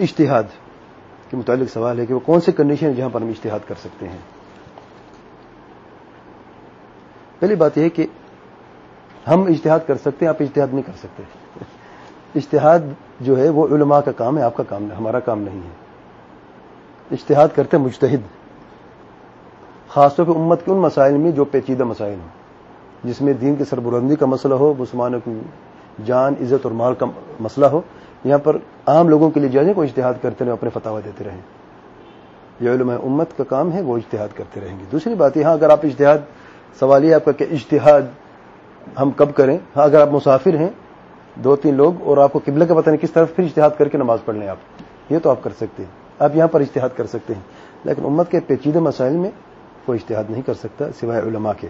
اشتہاد کے متعلق سوال ہے کہ وہ کون سے کنڈیشن جہاں پر ہم اشتہاد کر سکتے ہیں۔ پہلی بات یہ ہے کہ ہم اشتہاد کر سکتے ہیں، آپ اشتہاد نہیں کر سکتے۔ اشتہاد جو ہے وہ علماء کا کام ہے، آپ کا کام ہمارا کام نہیں ہے۔ اشتہاد کرتے مجتہد، خاص طور پہ امت کے ان مسائل میں جو پیچیدہ مسائل ہوں۔ جس میں دین کی سربرندی کا مسئلہ ہو، مسلمانوں کی جان، عزت اور مال کا مسئلہ ہو یہاں پر عام لوگوں کے لیے جائیں کو اشتہاد کرتے رہیں اپنے فتوا دیتے رہیں یہ علم امت کا کام ہے، وہ اشتہاد کرتے رہیں گے۔ دوسری بات، یہاں اگر آپ اشتہاد سوال یہ آپ کا کہ اشتہاد ہم کب کریں؟ ہاں اگر آپ مسافر ہیں، دو تین لوگ اور آپ کو قبلہ کا پتہ نہیں کس طرف پھر اشتہاد کر کے نماز پڑھ لیں آپ، یہ تو آپ کر سکتے ہیں۔ آپ یہاں پر اشتہاد کر سکتے ہیں، لیکن امت کے پیچیدہ مسائل میں کوئی اشتہاد نہیں کر سکتا سوائے علماء کے۔